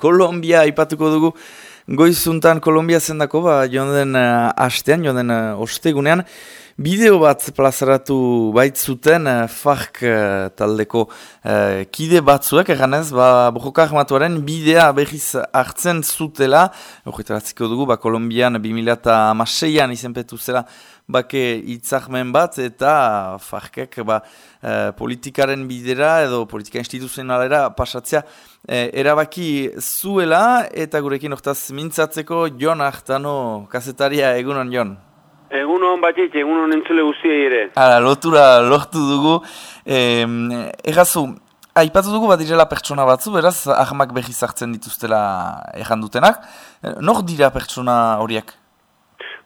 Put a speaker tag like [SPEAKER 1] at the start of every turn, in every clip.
[SPEAKER 1] Kolombia ipatuko dugu, goizuntan Kolombia zendako, ba, joan den uh, astean, joan den uh, ostegunean, bideo bat plazaratu baitzuten uh, FARC uh, taldeko uh, kide batzuek, eganez, ba, Bojoka Ahmatuaren bidea behiz hartzen zutela, horretaratziko dugu, ba, Kolombian 2006an izenpetu zela bake itzahmen bat eta farkek ba, e, politikaren bidera edo politika instituzionalera pasatzea e, erabaki zuela eta gurekin oktaz mintzatzeko Jon Artano kazetaria egunon Jon.
[SPEAKER 2] Egunon batik, egunon entzule guztia ere.
[SPEAKER 1] Hala, lotura lortu dugu. E, egazu, aipatu dugu bat direla pertsona batzu, beraz, ahmak behiz hartzen dituztela ejandutenak. Nor dira pertsona horiek?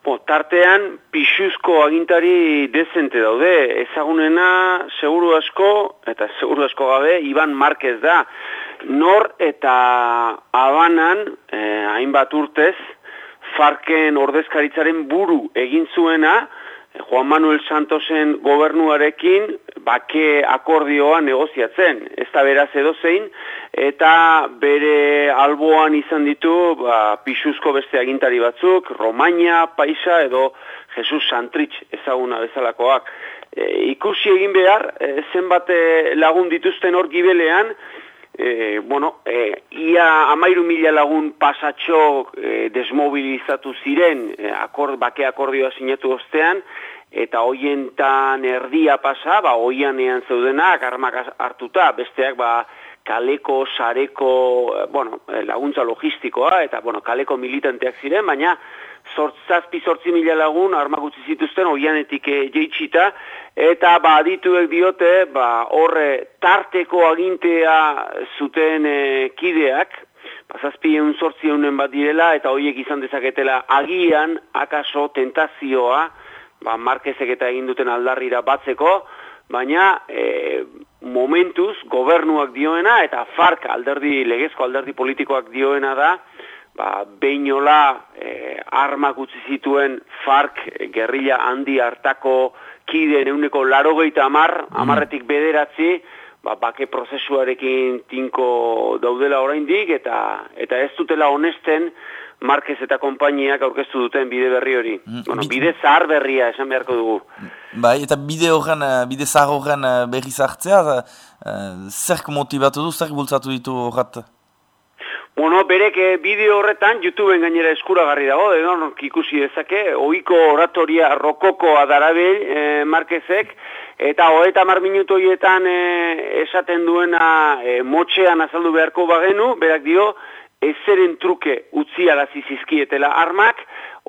[SPEAKER 2] Bo, tartean, pixuzko agintari dezente daude, ezagunena seguru asko, eta seguru asko gabe, Iban Marquez da. Nor eta abanan, eh, hainbat urtez, Farken ordezkaritzaren buru egin zuena, Juan Manuel Santosen gobernuarekin bake akordioa negoziatzen, ez da beraz edo zein, eta bere alboan izan ditu ba, pixuzko beste agintari batzuk, Romagna, Paisa edo Jesus Santrich ezaguna bezalakoak. E, ikusi egin behar, e, zenbat lagun dituzten hor gibelean, e, bueno, e, ia amairu mila lagun pasatxo e, desmobilizatu ziren e, akord, bake akordioa sinatu ostean, eta hoientan erdia pasa, ba, hoianean zeudenak, armak hartuta, besteak, ba, kaleko, sareko, bueno, laguntza logistikoa, eta, bueno, kaleko militanteak ziren, baina, sortzazpi sortzi mila lagun, armak utzi zituzten, hoianetik eh, jeitsita, eta, ba, dituek diote, ba, horre, tarteko agintea zuten kideak, Zazpi egun sortzi egunen bat direla eta horiek izan dezaketela agian, akaso, tentazioa, ba, markezek eta egin duten aldarrira batzeko, baina e, momentuz gobernuak dioena eta FARC alderdi, legezko alderdi politikoak dioena da, ba, behinola e, armak utzi zituen FARC gerrilla handi hartako kide neuneko laro gehieta amar, mm. amarretik bederatzi, ba, bake prozesuarekin tinko daudela oraindik eta eta ez dutela honesten Marquez eta konpainiak aurkeztu duten bide berri hori. Mm, bueno, bide zahar berria esan beharko dugu.
[SPEAKER 1] Bai, eta bide horren, eh, bide zahar horren berri zartzea, uh, zerk motibatu du, zerk bultzatu ditu horret?
[SPEAKER 2] Bueno, berek bide horretan, YouTubeen gainera eskuragarri dago, edo ikusi dezake, oiko oratoria rokokoa darabel eh, Marquezek, eta hoeta mar minutu horietan esaten duena eh, motxean azaldu beharko bagenu, berak dio, ezeren truke utziarazi zizkietela armak,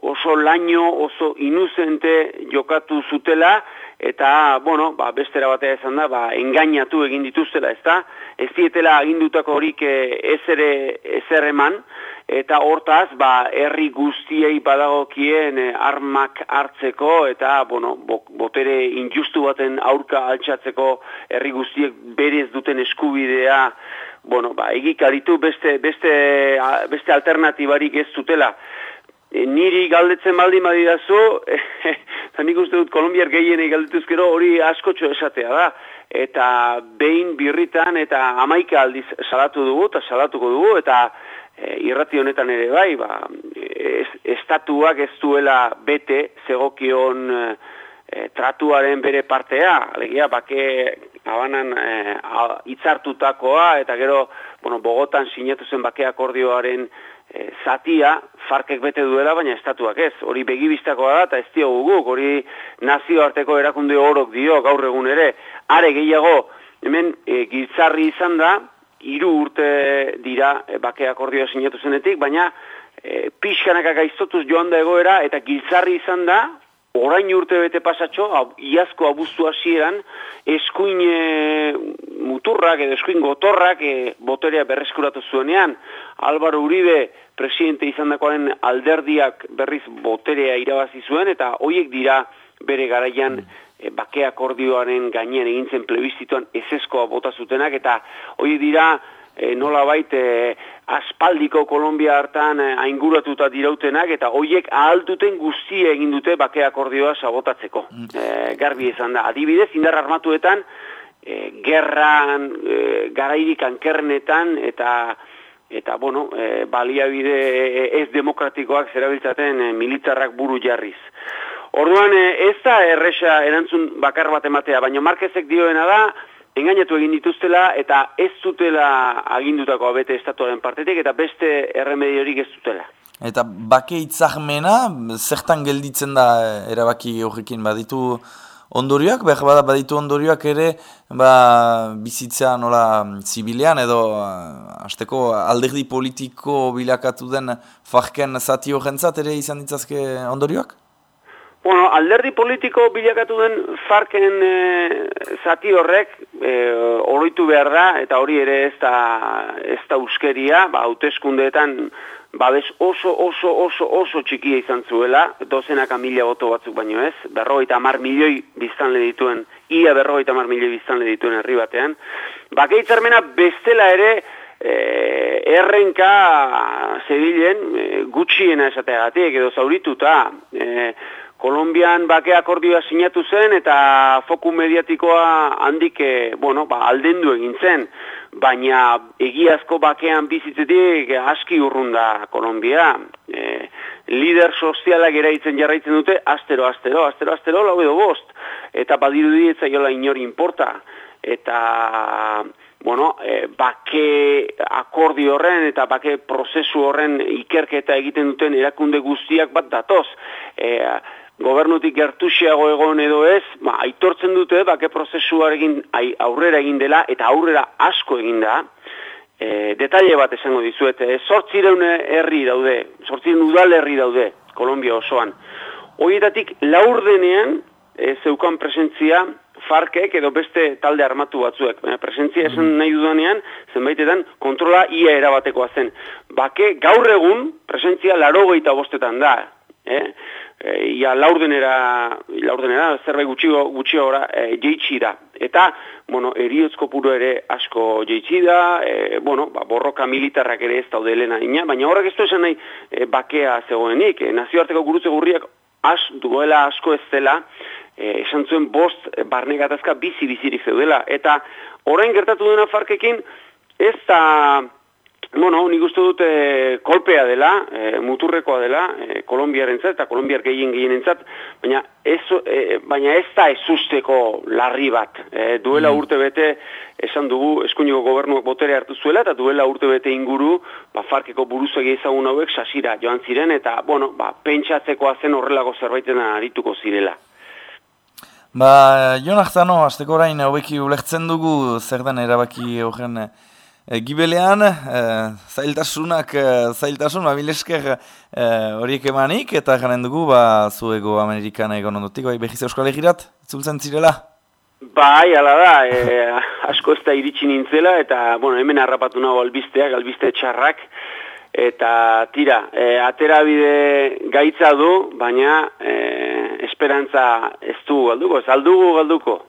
[SPEAKER 2] oso laino, oso inuzente jokatu zutela, eta, bueno, ba, bestera batea esan da, ba, engainatu egin dituztela, ez da? Ez dietela agindutako horik eh, ez ere ezer eman, eta hortaz, ba, herri guztiei badagokien eh, armak hartzeko, eta, bueno, botere injustu baten aurka altxatzeko herri guztiek berez duten eskubidea bueno, ba, egikaritu beste, beste, beste alternatibarik ez zutela. E, niri galdetzen baldin badidazu, eta nik uste dut Kolombiar gehienei galdetuzkero hori askotxo esatea da. Eta behin birritan eta amaika aldiz salatu dugu eta salatuko dugu eta e, irrati honetan ere bai, ba, estatuak ez duela bete zegokion e, tratuaren bere partea, alegia, bake abanan e, itzartutakoa eta gero bueno, Bogotan sinatu zen bake akordioaren e, zatia farkek bete duela, baina estatuak ez. Hori begibistakoa da eta ez dio guguk, hori nazioarteko erakunde orok dio gaur egun ere. Are gehiago, hemen e, giltzarri izan da, hiru urte dira e, bake akordioa sinatu zenetik, baina e, pixkanaka gaiztotuz joan da egoera eta giltzarri izan da, orain urte bete pasatxo, iazko abuztu hasieran, eskuin e, muturrak edo eskuin gotorrak e, boterea berreskuratu zuenean, Álvaro Uribe presidente izan dakoaren alderdiak berriz boterea irabazi zuen, eta hoiek dira bere garaian e, bake akordioaren gainean egintzen plebizituan ezeskoa bota zutenak, eta hoiek dira e, nola baite aspaldiko Kolombia hartan e, ainguratuta dirautenak eta hoiek ahalduten guztie egin dute bake akordioa sabotatzeko. Mm. E, garbi izan da. Adibidez, indar armatuetan, e, gerran, e, garairik ankernetan eta eta bueno, e, baliabide ez demokratikoak zerabiltzaten e, militarrak buru jarriz. Orduan ez da erresa erantzun bakar bat ematea, baina Markezek dioena da, engainatu egin dituztela eta ez zutela agindutako abete estatuaren partetik eta beste erremediorik ez zutela.
[SPEAKER 1] Eta bake itzahmena, zertan gelditzen da erabaki horrekin baditu ondorioak, behar bada baditu ondorioak ere ba, bizitza nola zibilean edo hasteko alderdi politiko bilakatu den farken zati horrentzat ere izan ditzazke ondorioak?
[SPEAKER 2] Bueno, alderdi politiko bilakatu den farken e, zati horrek e, oroitu behar da, eta hori ere ez da, ez da uskeria, ba, hauteskundeetan babes oso, oso, oso, oso txikia izan zuela, dozenaka mila boto batzuk baino ez, berrogeita mar milioi biztanle dituen, ia berrogeita mar milioi biztanle dituen herri batean. Bakeitzarmena bestela ere, e, errenka zebilen e, gutxiena esateagatik, edo zaurituta, e, Kolombian bake akordioa sinatu zen eta foku mediatikoa handik e, bueno, ba, aldendu egin zen. Baina egiazko bakean bizitzetik aski urrunda Kolombia. E, lider sozialak eraitzen jarraitzen dute, astero, astero, astero, astero, lau edo bost. Eta badiru dietza jola inori inporta. Eta bueno, e, bake akordio horren eta bake prozesu horren ikerketa egiten duten erakunde guztiak bat datoz. E, gobernutik gertuxiago egon edo ez, ba, aitortzen dute bake prozesuarekin aurrera egin dela eta aurrera asko egin da. E, detaile bat esango dizuet, e, sortzireun herri daude, sortzireun udal herri daude, Kolombia osoan. Horietatik laurdenean e, zeukan presentzia farkek edo beste talde armatu batzuek. Baina presentzia esan mm. nahi dudanean, zenbaitetan kontrola ia erabatekoa zen. Bake gaur egun presentzia laro bostetan da. Eh? E, ia laurdenera, laurdenera zerbait gutxi gutxi ora e, jeitsi da. Eta, bueno, eriotzko puro ere asko jeitsi da, e, bueno, ba, borroka militarrak ere ez daude lena ina, baina horrek ez du esan nahi e, bakea zegoenik. E, nazioarteko gurutze gurriak as, duela asko ez dela, e, esan zuen bost barne gatazka bizi-bizirik zeudela. Eta, orain gertatu dena farkekin, ez da... Bueno, nik uste dut e, kolpea dela, e, muturrekoa dela, e, Kolombiaren zat, eta Kolombiar gehien gehien entzat, baina ez, e, baina ez da ez usteko larri bat. E, duela mm. urte bete, esan dugu, eskuiniko gobernuak botere hartu zuela, eta duela urte bete inguru, ba, farkeko buruzuegi ezagun hauek sasira joan ziren, eta, bueno, ba, pentsatzekoa zen horrelako zerbaiten arituko zirela.
[SPEAKER 1] Ba, Jon Arzano, azteko orain, hobeki ulektzen dugu, zer den erabaki horren, E, gibelean, e, zailtasunak, e, zailtasun, babilesker e, horiek emanik, eta garen dugu, ba, zuego Amerikan egon ondotik, bai, behiz euskal egirat, zultzen zirela?
[SPEAKER 2] Bai, ala da, e, asko ez da iritsi nintzela, eta, bueno, hemen harrapatu nago albisteak, albiste txarrak, eta tira, e, atera bide gaitza du, baina e, esperantza ez du galduko, ez galduko.